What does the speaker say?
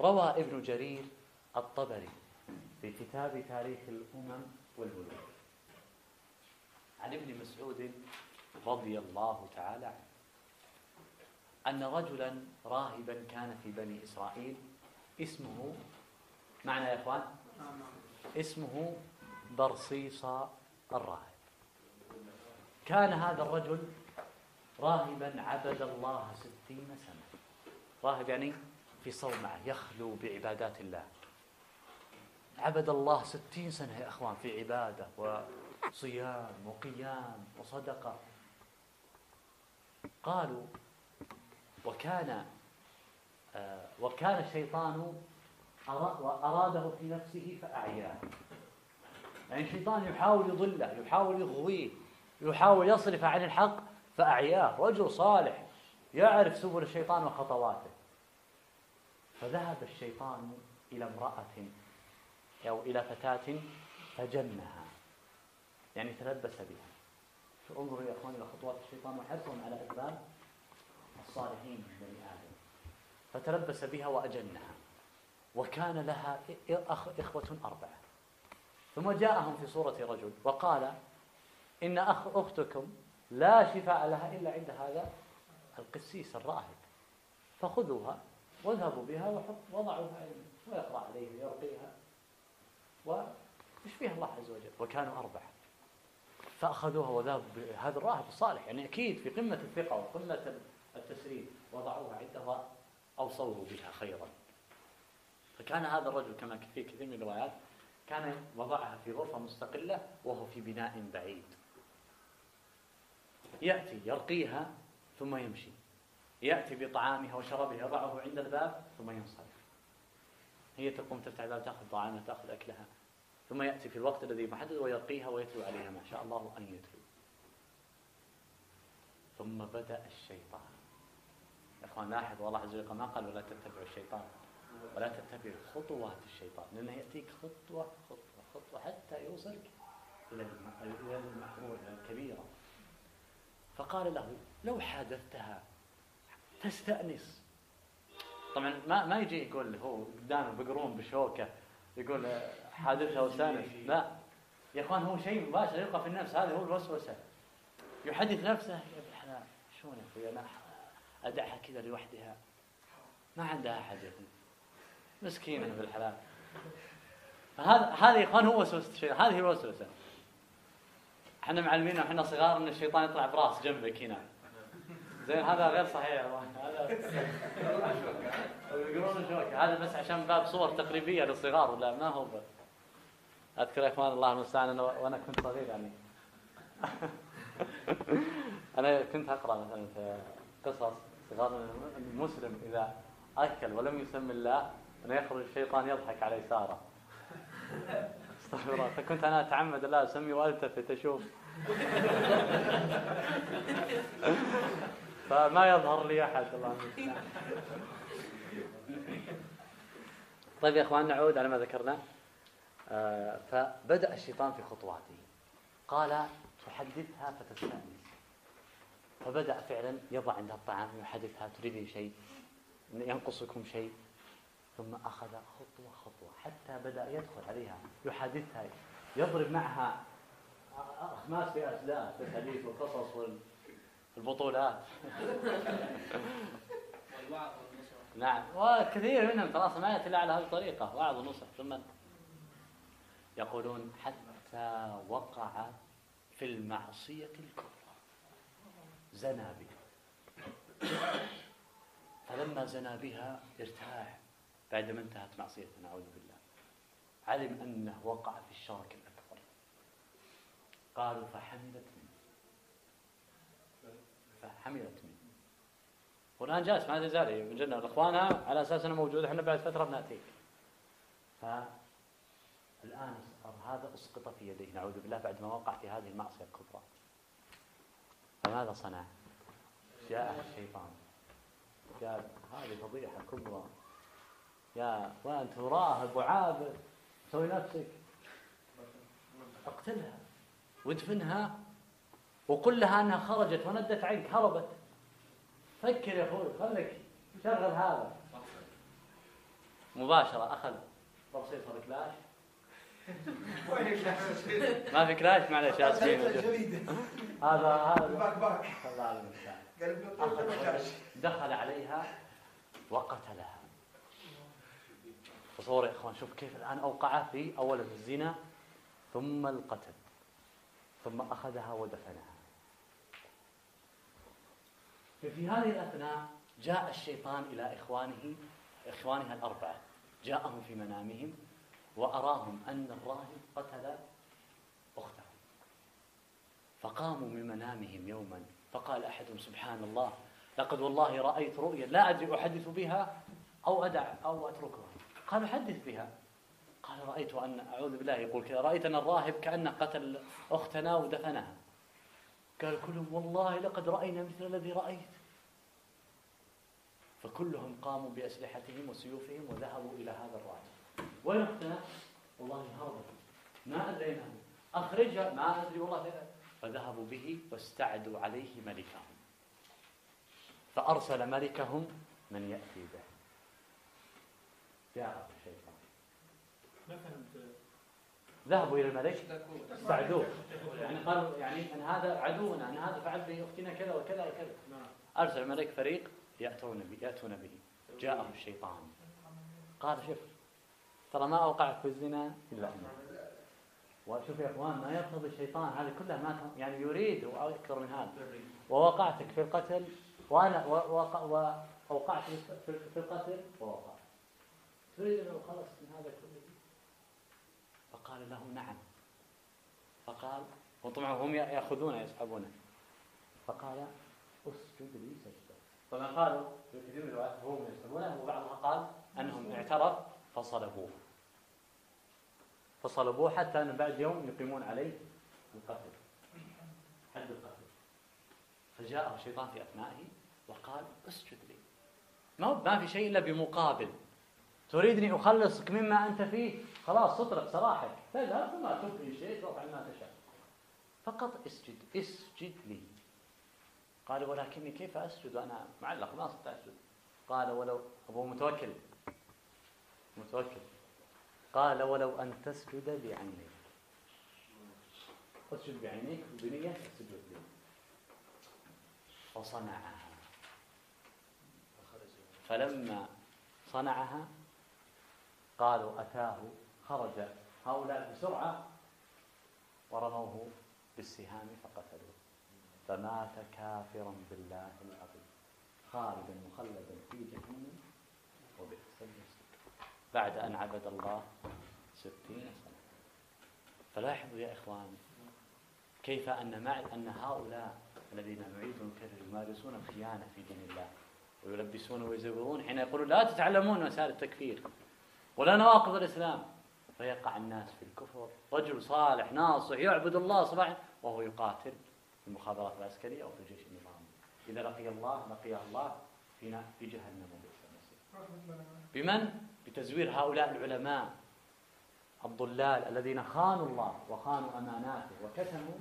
روى ابن جرير الطبري في كتاب تاريخ الأمم والملوك. عن ابن مسعود رضي الله تعالى عنه. أن رجلا راهبا كان في بني إسرائيل اسمه معنى يا إخوان؟ اسمه برصيص الراهب. كان هذا الرجل راهبا عبد الله ستين سنة. راهب يعني في صومعة يخلو بعبادات الله. عبد الله ستين سنة يا أخوان في عبادة وصيام وقيام وصدقة. قالوا وكان آه وكان الشيطان أراده في نفسه فأعياه. يعني الشيطان يحاول يضله يحاول يغويه يحاول يصرف عن الحق فأعياه. رجل صالح يعرف سبل الشيطان وخطواته. فذهب الشيطان إلى امرأة أو إلى فتاة فجنها. يعني تلبس بها. انظروا يا أخواني إلى خطوات الشيطان وحرصهم على إقبال الصالحين من بني آدم. فتلبس بها وأجنها. وكان لها إخوة أربعة. ثم جاءهم في صورة رجل وقال إن أخ أختكم لا شفاء لها إلا عند هذا القسيس الراهب فخذوها واذهبوا بها وضعوها ويقرأ عليه ويرقيها ويشفيها الله عز وجل؟ وكانوا أربعة. فأخذوها وذهبوا هذا الراهب الصالح. يعني أكيد في قمة الثقة وقمة التسريب وضعوها عندها أوصوه بها خيرا. فكان هذا الرجل كما في كثير من الروايات كان وضعها في غرفة مستقلة وهو في بناء بعيد. يأتي يرقيها ثم يمشي. يأتي بطعامها وشرابها يضعه عند الباب ثم ينصرف. هي تقوم تفتح الباب تأخذ طعامها تأخذ أكلها. ثم يأتي في الوقت الذي محدد ويرقيها ويتلو عليها ما شاء الله أن يتلو. ثم بدأ الشيطان. يا أخوان لاحظوا الله عز وجل ما قال ولا تتبعوا الشيطان ولا تتبع خطوات الشيطان لأنه يأتيك خطوة خطوة خطوة حتى يوصلك إلى المحمول الكبيرة. فقال له لو حادثتها تستأنس. طبعا ما ما يجي يقول هو قدامه بقرون بشوكة يقول حادثها واستانس لا. يا أخوان هو شيء مباشر يلقى في النفس هذا هو الوسوسة. يحدث نفسه يا ابن الحلال شلون يا أخوي؟ أنا أدعها كذا لوحدها. ما عندها أحد يا أخوي. مسكينة بالحلال هذا هذا يا أخوان هو وسوسة الشيطان هذه الوسوسة. إحنا معلمين وإحنا صغار إن الشيطان يطلع براس جنبك هنا. زين هذا غير صحيح هذا يقولون شوكة هذا بس عشان باب صور تقريبية للصغار ولا ما هو. أذكر يا إخوان الله المستعان. وأنا كنت صغير يعني. أنا كنت أقرأ مثلا في قصص صغار المسلم إذا أكل ولم يسم الله أن يخرج الشيطان يضحك على يساره. استغفر الله. فكنت أنا أتعمد لا أسمي وألتفت أشوف. فما يظهر لي أحد الله طيب يا أخوان نعود على ما ذكرنا. آه فبدأ الشيطان في خطواته. قال تحدثها فتستأنس. فبدأ فعلا يضع عندها الطعام يحدثها تريدين شيء؟ ينقصكم شيء؟ ثم أخذ خطوة خطوة حتى بدأ يدخل عليها يحادثها يضرب معها أخماس في في الحديث والقصص والبطولات نعم. وكثير منهم خلاص ما يأتي إلا على هذه الطريقة. وعظ ونصح ثم يقولون حتى وقع في المعصية الكبرى. زنى بها. فلما زنى بها ارتاح. بعدما انتهت معصيته نعوذ بالله. علم أنه وقع في الشرك الأكبر. قالوا فحملت منه فحملت منه. والآن جالس ما تزال الجنة الأخوانها على أساس أنه موجود إحنا بعد فترة بنأتيك فالآن هذا أسقط في يديه نعوذ بالله بعد ما وقع في هذه المعصية الكبرى. فماذا صنع؟ جاء الشيطان. قال هذه فضيحة كبرى. يا وانت راهب وعابد سوي نفسك. اقتلها. وادفنها وقل لها أنها خرجت وندت عنك هربت فكر يا أخوي خليك شغل هذا. مباشرة أخذ بروسيسور كلاش ما في كلاش؟ معلش اسفين هذا هذا. باك الله دخل عليها وقتلها. تصور يا إخوان شوف كيف الآن أوقعه في اولا الزنا ثم القتل ثم أخذها ودفنها. في هذه الأثناء جاء الشيطان إلى إخوانه إخوانها الأربعة. جاءهم في منامهم وأراهم أن الراهب قتل أخته. فقاموا من منامهم يوما. فقال أحدهم سبحان الله لقد والله رأيت رؤيا لا أدري أحدث بها أو أدع أو أتركها. قال حدث بها. قال رأيت أن أعوذ بالله يقول كذا رأيت أن الراهب كأنه قتل أختنا ودفنها. قال كلهم والله لقد رأينا مثل الذي رأيت. فكلهم قاموا بأسلحتهم وسيوفهم وذهبوا إلى هذا الراهب وين اختنا؟ والله هربت ما ادري اين اخرجها ما أدري والله. فذهبوا به واستعدوا عليه ملكهم. فأرسل ملكهم من يأتي به. جاء الشيطان ما فهمت؟ ذهبوا إلى الملك استعدوه يعني قالوا يعني أن هذا عدونا أن هذا فعل به أختنا كذا وكذا وكذا. أرسل الملك فريق يأتون به يأتون به. جاءه الشيطان. قال شوف ترى ما أوقعك في الزنا إلا أنا وشوف يا إخوان ما يقتضي الشيطان. هذه كلها ما يعني يريد أكثر من هذا. ووقعتك في القتل وأنا وأوقعت في القتل ووقعت. تريد أن خلصت من هذا كله؟ فقال له نعم. فقال وطبعا هم يأخذونه يسحبونه. فقال أسجد لي سجدة. طبعا قالوا في كثير من الروايات هم يسحبونه وبعضها قال أنهم اعترف فصلبوه. فصلبوه حتى أن بعد يوم يقيمون عليه القتل. حد القتل. فجاءه الشيطان في أثنائه وقال أسجد لي. ما ما في شيء إلا بمقابل. تريدني أخلصك مما أنت فيه؟ خلاص سطرك سراحك. تذهب ثم تبقي شيء تفعل ما تشاء. فقط اسجد اسجد لي. قال ولكني كيف أسجد؟ وأنا معلق ما استطيع أسجد. قال ولو أبو متوكل. متوكل. قال ولو أن تسجد بعينيك. أسجد بعينيك بنية السجود لي. فصنعها. فلما صنعها قالوا أتاه خرج هؤلاء بسرعة ورموه بالسهام فقتلوه. فمات كافرا بالله العظيم. خالدا مخلدا في جهنم وبئس المصير. بعد أن عبد الله ستين سنة. فلاحظوا يا إخوان كيف أن مع أن هؤلاء الذين نعيد ونكرر يمارسون الخيانة في دين الله ويلبسون ويزورون حين يقولون لا تتعلمون مسائل التكفير. ولا نواقض الإسلام. فيقع الناس في الكفر رجل صالح ناصح يعبد الله صباحا وهو يقاتل في المخابرات العسكرية أو في الجيش النظامي. إذا لقي الله لقيه الله في جهنم بمن؟ بتزوير هؤلاء العلماء الضلال الذين خانوا الله وخانوا أماناته وكتموا